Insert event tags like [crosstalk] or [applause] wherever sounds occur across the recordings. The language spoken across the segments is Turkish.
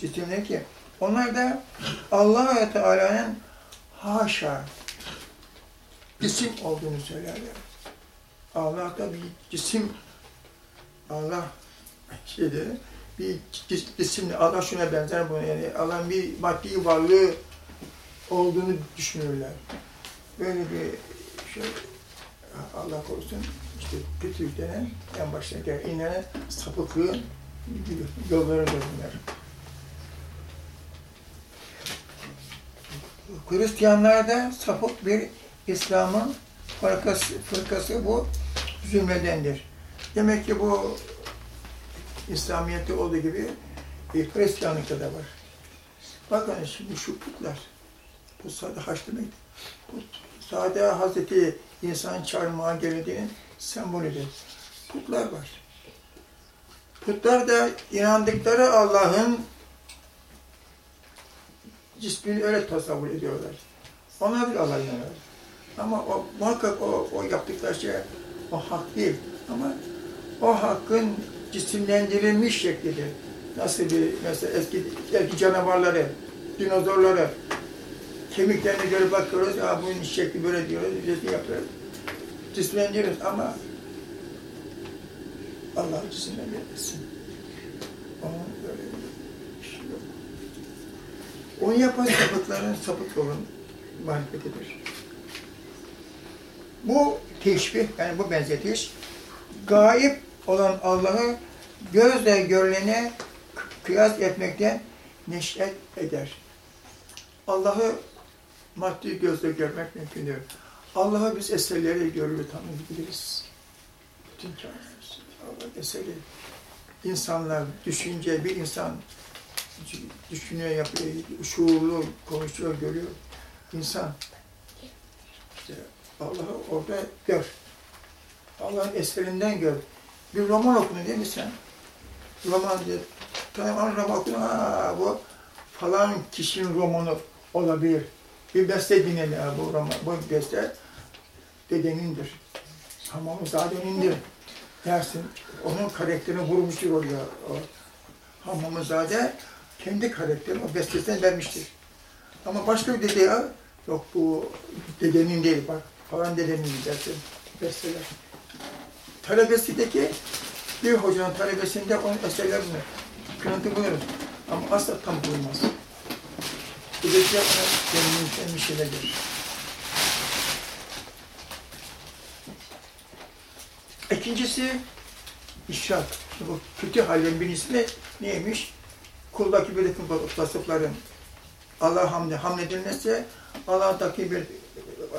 cisimler ki onlar da Allah Teala'nın haşa cisim olduğunu söylerler. Allah da bir cisim Allah şeyde bir cis- cisimle Allah şuna benzer buna yani Allah'ın bir maddi varlığı olduğunu düşünürler. Böyle bir şey Allah korusun işte kötülük denen en başta inanan sapıklığın yollara dönüler. Hristiyanlarda sapık bir İslam'ın fırkası, fırkası bu zümredendir. Demek ki bu İslamiyet'te olduğu gibi e, Hristiyanlıkta da var. Bakın şimdi şu putlar, bu sade haç demek. Put, sade Hazreti insan çarmıha geldiğinin sembolüdür. Putlar var. Putlar da inandıkları Allah'ın cismini öyle tasavvur ediyorlar. Ona bir Allah inanıyor. Ama o, muhakkak o, o yaptıkları şey o hak değil. Ama o hakkın cisimlendirilmiş şeklidir. Nasıl bir mesela eski, eski canavarları, dinozorları kemiklerine göre bakıyoruz, ya bunun şekli böyle diyoruz, resim yapıyoruz. Cisimlendiriyoruz ama Allah cisimlendirmesin. Onun böyle. Onu yapan sapıkların sapık yolun marifetidir. Bu teşbih, yani bu benzetiş, gayip olan Allah'ı gözle görülene kıyas etmekten neşet eder. Allah'ı maddi gözle görmek mümkün değil. Allah'ı biz eserleri görür tanıyabiliriz. Bütün kainat. Allah eseri. İnsanlar, düşünce, bir insan düşünüyor, yapıyor, şuurlu konuşuyor, görüyor. İnsan. İşte Allah'ı orada gör. Allah'ın eserinden gör. Bir roman okunu değil mi sen? Roman diye. Tamam roman okunu, ha bu falan kişinin romanı olabilir. Bir beste dinle bu roman, bu beste dedenindir. Hamamızadenindir dersin. Onun karakterini vurmuştur oraya. O. Hamamızade kendi karakterini o bestesinden vermiştir. Ama başka bir dede ya, yok bu dedenin değil bak falan dedenin dersin besteler. Talebesindeki bir hocanın talebesinde onun eserlerini kırıntı buluruz. Ama asla tam bulunmaz. Bu da kendimizden bir şeylerdir. İkincisi işrak. Bu kötü hallerin birincisi neymiş? Kuldaki takım vasıfların Allah hamle hamledilmesi, Allah'taki bir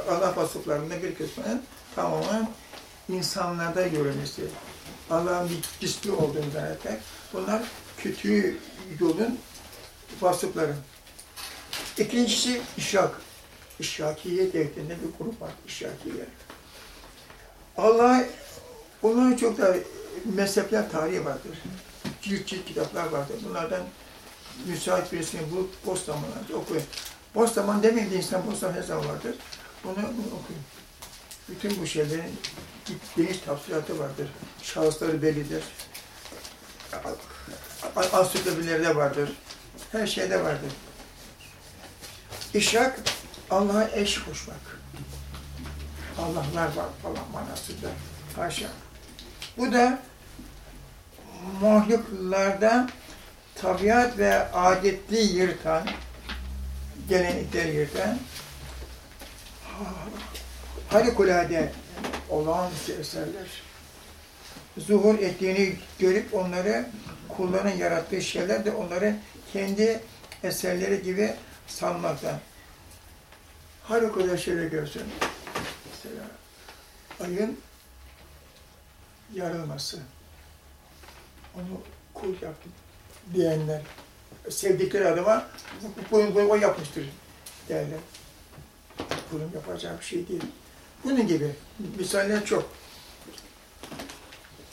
Allah vasıflarında bir kısmının tamamen insanlarda görülmesi. Allah'ın bir cismi olduğunu zannetmek. Bunlar kötü yolun vasıfları. İkincisi işrak. İşrakiye devletinde bir grup var. İşrakiye. Allah Bunların çok da mezhepler tarihi vardır. Cilt cilt kitaplar vardır. Bunlardan müsait birisini bulup Bostaman'ı okuyun. Bostaman demeyeyim de insan Bostaman zaman vardır. Bunu, bunu okuyun. Bütün bu şeylerin geniş tafsiratı vardır. Şahısları bellidir. Ansiklopedilerde vardır. Her şeyde vardır. İşrak, Allah'a eş koşmak. Allah'lar var falan manasında. Haşa. Bu da mahluklarda tabiat ve adetli yırtan, gelenekleri yırtan, harikulade olağanüstü eserler. Zuhur ettiğini görüp onları kulların yarattığı şeyler de onları kendi eserleri gibi sanmaktan. Harikulade şeyler görsün. Mesela ayın yarılması. Onu kul yaptı diyenler. Sevdikleri adama bunu, bunu o yapmıştır derler. Bunun yapacağı bir şey değil. Bunun gibi misaller çok.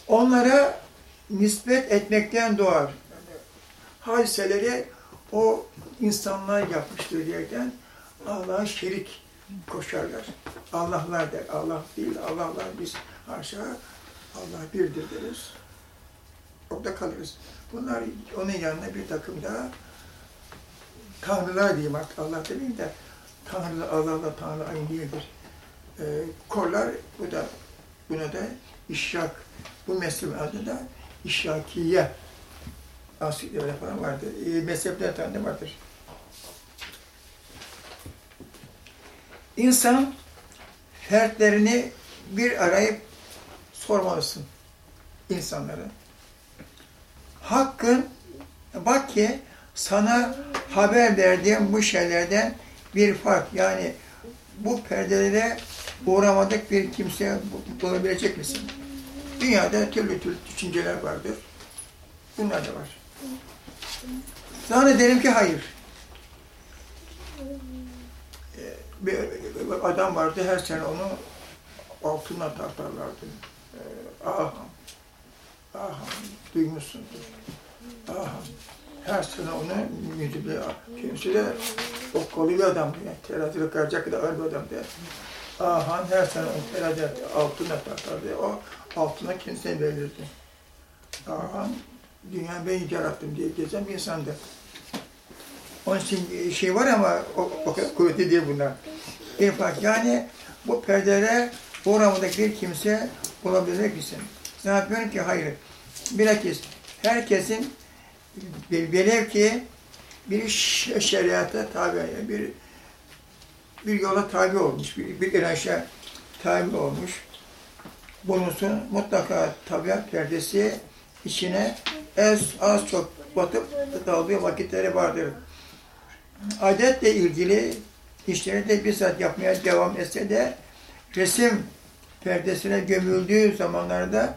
Onlara nispet etmekten doğar. Hadiseleri o insanlar yapmıştır diyerekten Allah'a şerik koşarlar. Allahlar der. Allah değil, Allahlar biz haşa Allah birdir deriz. Orada kalırız. Bunlar onun yanına bir takım da tanrılar diyeyim artık Allah demeyeyim de Tanrı Allah'la Tanrı aynı değildir. E, korlar bu da buna da işrak bu mezhebin adı da işrakiye ansiklopediler falan vardır. E, mezhepler tane vardır. İnsan fertlerini bir arayıp sormalısın insanlara. Hakkın bak ki sana haber verdiğim bu şeylerden bir fark yani bu perdelere uğramadık bir kimse bulabilecek misin? Dünyada türlü türlü düşünceler vardır. Bunlar da var. Sana derim ki hayır. Ee, Bir adam vardı her sene onu altına tartarlardı. Ee, Aham. Duymuşsundur. Aham. Her sene onu yüzüyle kimse de okkalı bir adamdı. Yani terazide kıracak kadar ağır bir adamdı. Ahan her sene o terazide altına tartardı. O altına kendisine verirdi. Ahan dünya ben yarattım diye gezen bir insandı. Onun için şey var ama o, o kadar kuvvetli değil bunlar. Bir fark yani bu perdelere uğramadaki bir kimse olabilecek misin? Ne yapıyorum ki? Hayır. Bilakis herkesin velev ki bir şeriata tabi, bir bir yola tabi olmuş, bir, bir inança tabi olmuş. Bulunsun mutlaka tabiat perdesi içine az, az çok batıp daldığı vakitleri vardır. Adetle ilgili işleri de bizzat yapmaya devam etse de resim perdesine gömüldüğü zamanlarda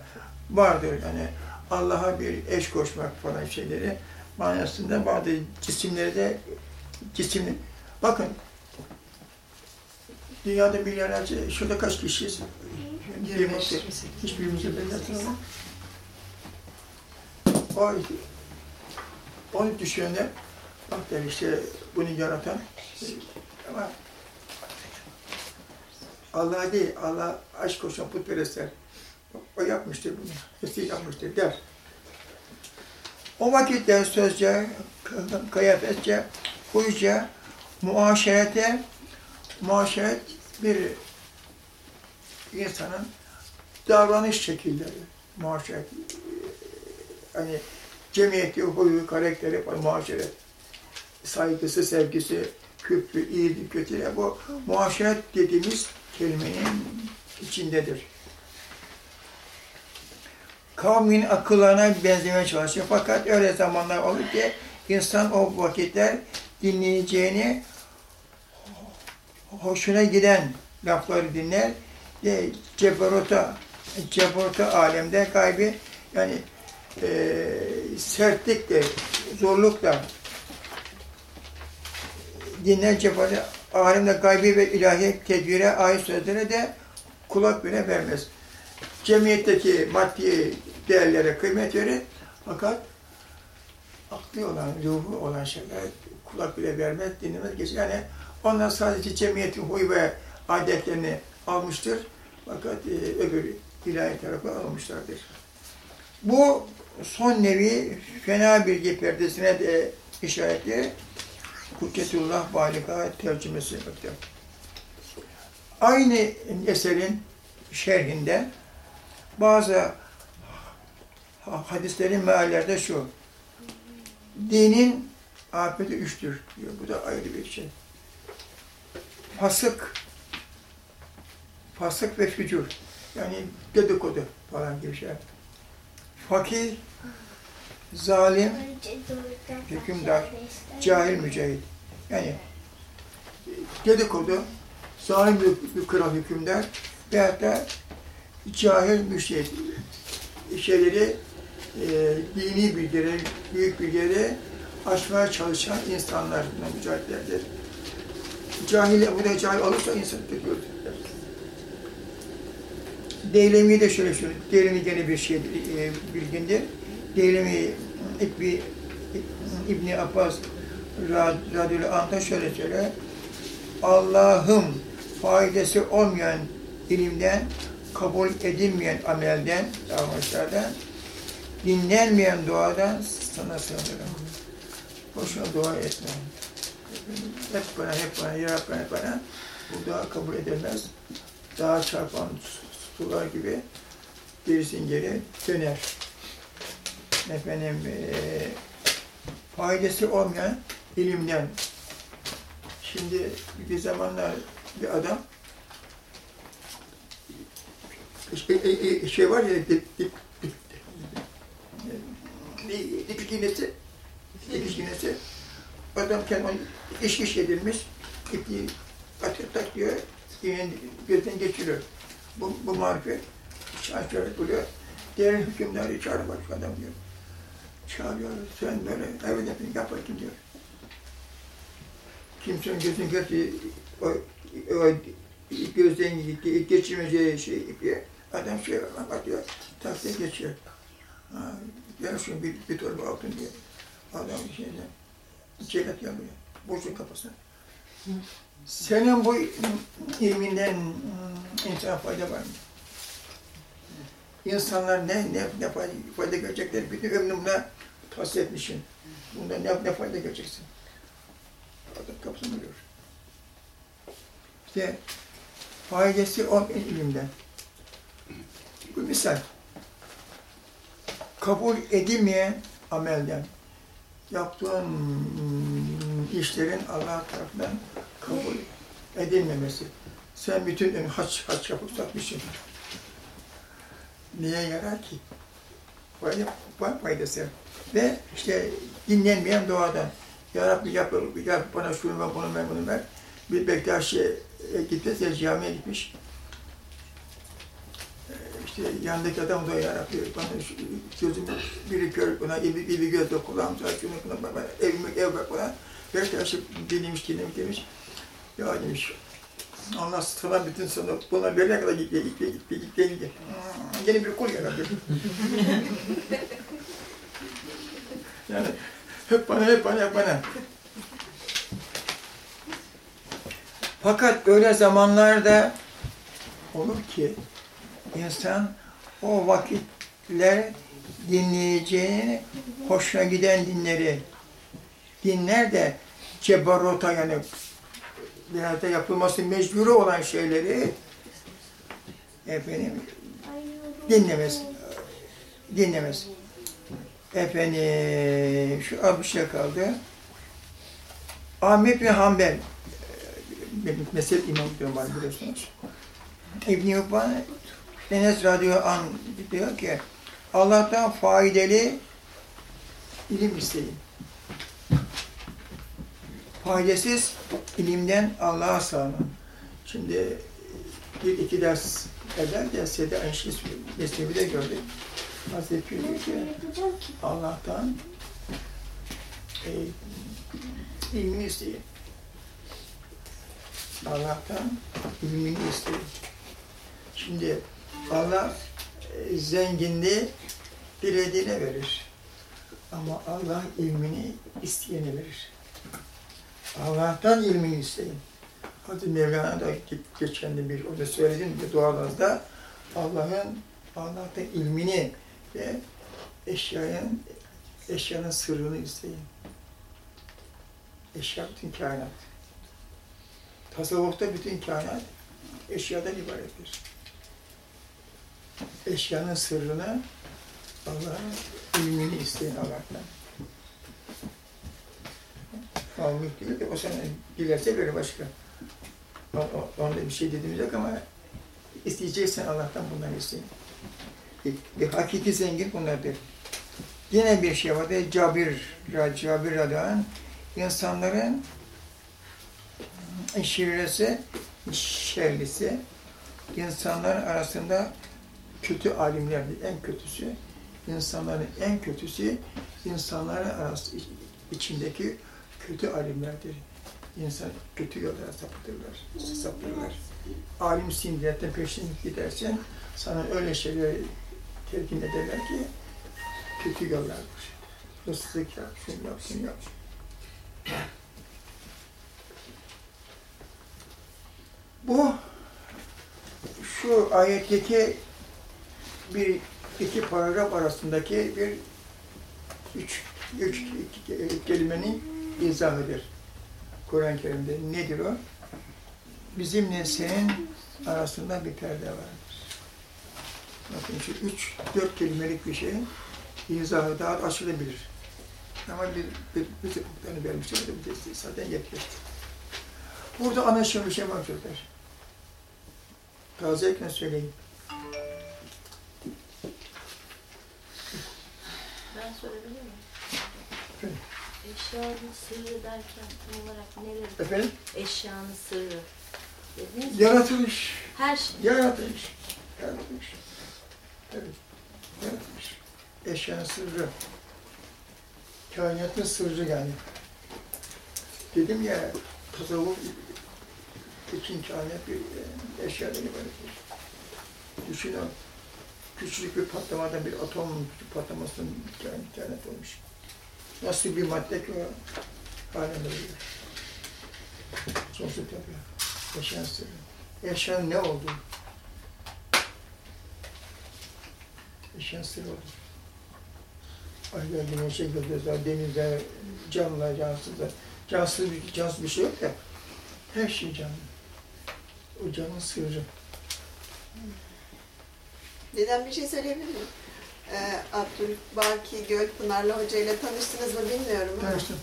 vardır. Yani Allah'a bir eş koşmak falan şeyleri manasında bazı cisimleri de cisimli. Bakın dünyada milyarlarca, şurada kaç kişiyiz? 25, Hiçbirimize belirtmiyor. O, onu düşünenler, bak der işte bunu yaratan ama Allah değil, Allah aşk koşan putperestler. O yapmıştır bunu, Mesih yapmıştır der. O vakitte sözce, kıyafetçe, huyca, muaşerete, muaşeret bir insanın davranış şekilleri, muaşeret, hani cemiyeti, huyu, karakteri, muaşeret, saygısı, sevgisi, küfrü, iyiliği, kötülüğü, bu muaşeret dediğimiz kelimenin içindedir. Kavmin akıllarına benzemeye çalışıyor. Fakat öyle zamanlar olur ki insan o vakitler dinleyeceğini hoşuna giden lafları dinler ve ceberota, ceberota alemde kaybı yani e, sertlikle, zorlukla dinler ceberota alemde gaybi ve ilahi tedbire ait sözlere de kulak bile vermez. Cemiyetteki maddi değerlere kıymet verir fakat aklı olan, ruhu olan şeyler kulak bile vermez, dinlemez, geçer. Yani onlar sadece cemiyetin huy ve adetlerini almıştır. Fakat e, öbür ilahi tarafı almışlardır. Bu son nevi fena bilgi perdesine de işaretli Kudretullah Balika tercümesi. Aynı eserin şerhinde bazı hadislerin meallerde şu. Dinin afeti üçtür diyor. Bu da ayrı bir şey. Fasık, fasık ve fücur. Yani dedikodu falan gibi şey. Fakir, zalim, hükümdar, cahil mücahit. Yani dedikodu, zalim bir, kral hükümdar veyahut da cahil müştehit şeyleri e, dini bilgileri, büyük bilgileri aşmaya çalışan insanlar, mücahitlerdir. Cahil, bu da cahil olursa insan tutuyor. Deylemi de şöyle şöyle, Deylemi gene bir şey e, bilgindir. Deylemi İbni, İbni Abbas radıyallahu anh'a şöyle söyle. Allah'ım faydası olmayan ilimden, kabul edilmeyen amelden, davranışlardan, dinlenmeyen duadan sana sığınırım. Boşuna dua etme. hep bana, hep bana, ya Rabbi, hep bana. Bu daha kabul edilmez. Daha çarpan sular gibi gerisin geri döner. Efendim, eee faydası olmayan ilimden. Şimdi bir zamanlar bir adam şey, e, e, şey var ya dip iğnesi, dip iğnesi. Adam kendi iş iş edilmiş, ipi atıyor, tak diyor, iğnenin gözden geçiriyor. Bu, bu marifet şansları buluyor. Diğer hükümdarı çağırın bak adam diyor. Çağırıyor, sen böyle evet yapın, yap diyor. Kimsenin gözün geçti, o, o gözden ge- geçirmeyeceği şey ipi, adam şey bakıyor, taksiye geçiyor. Ver şunu bir, bir torba altın diye. Adam şeyden, celat yapıyor, boşun kafasına. Senin bu ilminden hmm, insana fayda var mı? İnsanlar ne, ne, ne fayda, fayda görecekler, bütün buna tahsil etmişsin. Bundan ne, ne fayda göreceksin? Adam kapısını buluyor. İşte faydası o ilimden. Bu misal. Kabul edilmeyen amelden. Yaptığın işlerin Allah tarafından kabul edilmemesi. Sen bütün gün haç haç yapıp satmışsın. Niye yarar ki? Var faydası. Ve işte dinlenmeyen doğadan. Ya Rabbi yap, yap bana şunu ver, bunu ver, bunu ver. Bir Bektaşi'ye gitti, de camiye gitmiş. İşte yanındaki adam da ya Rabbi bana gözüm biri kör buna, bir, bir göz de kulağım sağ, buna, bana, evime, ev bak bana. Bektaşi dinlemiş, dinlemiş demiş. Ya demiş, Allah sana bütün sana buna verene kadar gitti, gitti, gitti, gitti, gitti. Hmm, Yeni bir kul yarabbim. [laughs] yani hep bana, hep bana, hep bana. Fakat öyle zamanlarda olur ki insan o vakitler dinleyeceğini, hoşuna giden dinleri dinler de cebarota yani biraz da yapılması mecburi olan şeyleri efendim dinlemez. Dinlemez. Efendim şu az şey kaldı. Ahmet bin Hanbel benim mezhep imamı var biliyorsunuz. İbn-i Enes Radyo An diyor ki Allah'tan faydalı ilim isteyin. Faydasız ilimden Allah'a sığının. Şimdi bir iki ders evvel de Sede Ayşe Mesnevi'de gördük. Hazreti diyor ki Allah'tan e, ilmini isteyin. Allah'tan ilmini isteyin. Şimdi Allah e, zenginliği dilediğine verir. Ama Allah ilmini isteyene verir. Allah'tan ilmini isteyin. Hadi Mevlana da ge- geçen de bir orada söyledim de dualarınızda Allah'ın Allah'tan ilmini ve eşyanın eşyanın sırrını isteyin. Eşya bütün kainat. Tasavvufta bütün kainat eşyadan ibarettir. Eşyanın sırrını Allah'ın ilmini isteyin Allah'tan. Almak değil de o sana dilerse verir başka. Onda bir şey dediğimiz yok ama isteyeceksen Allah'tan bunları isteyin. Bir, bir hakiki zengin bunlardır. Yine bir şey var da Cabir, Cabir Radyan, insanların şirresi, şerlisi, insanların arasında kötü alimlerdir, en kötüsü. insanların en kötüsü, insanların arası içindeki kötü alimlerdir. İnsan kötü yollara sapıtırlar, saptırırlar. Alim sindiretten peşin gidersen sana öyle şeyler telkin ederler ki kötü yollardır. Hırsızlık yap, şunu yap, şunu yap. Bu şu ayetteki bir iki paragraf arasındaki bir üç, üç kelimenin izahıdır. Kur'an-ı Kerim'de. Nedir o? Bizimle senin arasında bir perde vardır. Bakın şu üç, dört kelimelik bir şeyin izahı daha açılabilir. Ama bir, bir, bir tıklıklarını vermişler de da zaten yetmez. Burada anlaşılan bir şey var çocuklar. Tazeyken söyleyeyim. Sorabilir miyim? Efendim? Eşyanın sırrı derken tam olarak neler? Efendim? Eşyanın sırrı. Dediniz mi? Yaratılış. Her şey. Yaratılmış. Yaratılmış. Evet. Yaratılmış. Eşyanın sırrı. Kainatın sırrı yani. Dedim ya, tasavvuf için kainat bir e, eşyadan ibarettir. Düşünün, küçücük bir patlamadan bir atom patlamasının kainat, kainat olmuş. Nasıl bir madde ki o haline geliyor. Sonsuz tabii. Eşyanın sırrı. Eşyanın ne olduğu. Eşyan sırrı olur. Aylar, güneşe, gökyüzler, denizler, canlılar, cansızlar. Cansız bir, cansız bir şey yok ya. Her şey canlı. O canın sırrı. Dedem bir şey söyleyebilir miyim? Ee, Abdülbaki Gölpınar'la Hoca ile tanıştınız mı bilmiyorum Tanıştım.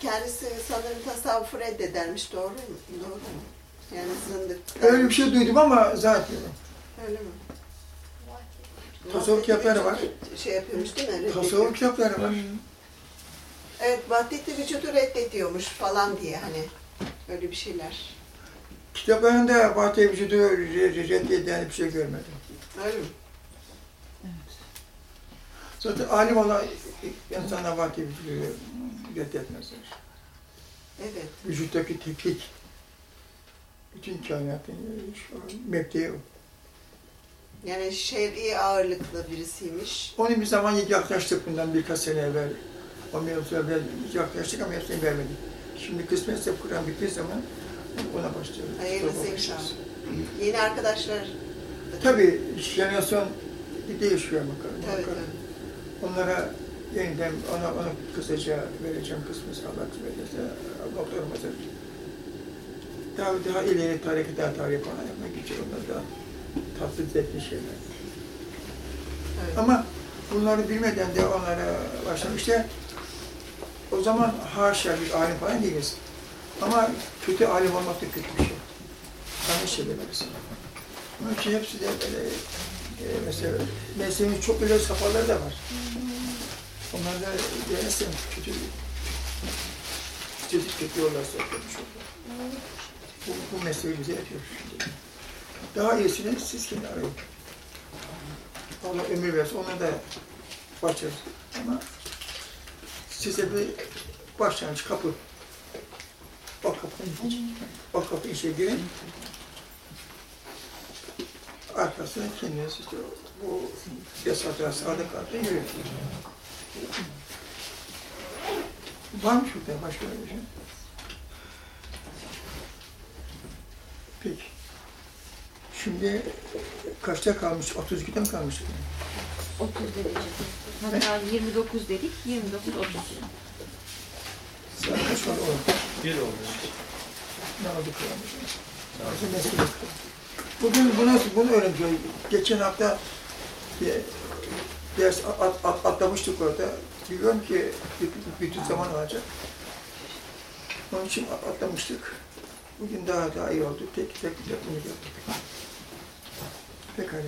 kendisi sanırım tasavvufu reddedermiş. Doğru mu? Doğru mu? Yani zındık. Öyle bir şey duydum ama zaten Öyle mi? Tasavvuf kitapları var. Şey yapıyormuş değil mi? Tasavvuf kitapları var. Evet, vahdetli vücudu reddediyormuş falan diye hani. Öyle bir şeyler. Kitaplarında Fatih Vücudu reddeden bir şey görmedim. Öyle mi? Zaten alim olan insana Vücudu reddetmezler. Evet. Vücuttaki teklik, bütün kainatın mebdeyi o. Yani şer'i ağırlıklı birisiymiş. Onu bir zaman yaklaştık bundan birkaç sene evvel. O mevzu evvel yaklaştık ama hepsini vermedik. Şimdi kısmetse Kur'an bittiği zaman ona başlıyoruz. Hayırlısı inşallah. Yeni arkadaşlar. Tabii jenerasyon değişiyor bakalım. Tabii bakalım. tabii. Onlara yeniden ona, ona kısaca vereceğim kısmı Allah kısmet ederse doktorum hazır. Daha, daha ileri tarihi daha tarih falan yapmak için onlar da tatlı etmiş şeyler. Evet. Ama bunları bilmeden de onlara başlamış. İşte o zaman haşa bir alim falan değiliz. Ama kötü alim olmak da kötü bir şey. Yanlış söylemelisin. Onun için hepsi de böyle e, mesela mesleğin çok böyle safhaları da var. Onlar da denesin kötü kötü kötü yollar söylemiş olur. Bu, bu mesleği bize yapıyor şimdi. Daha iyisini siz kendi arayın. Allah ömür versin, ona da başlarız. Ama size bir başlangıç kapı. O kapının o kapı işe girin. Arkasına kendiniz işte bu yasaklara sadık artı yürüyün. Var mı şurada başka bir şey? Peki. Şimdi kaçta kalmış? 32'de mi kalmış? 30 derece. Hatta 29 dedik, 29 30. Saat kaç var orada? Bir oldu. Ne oldu kılamış? Nasıl meslek yok. Bugün bunu, bunu öğrendim. Geçen hafta bir ders at, at, atlamıştık orada. Biliyorum ki bütün, zaman alacak. Onun için at- atlamıştık. Bugün daha daha iyi oldu. Tek tek tek bunu yaptık. Pekala.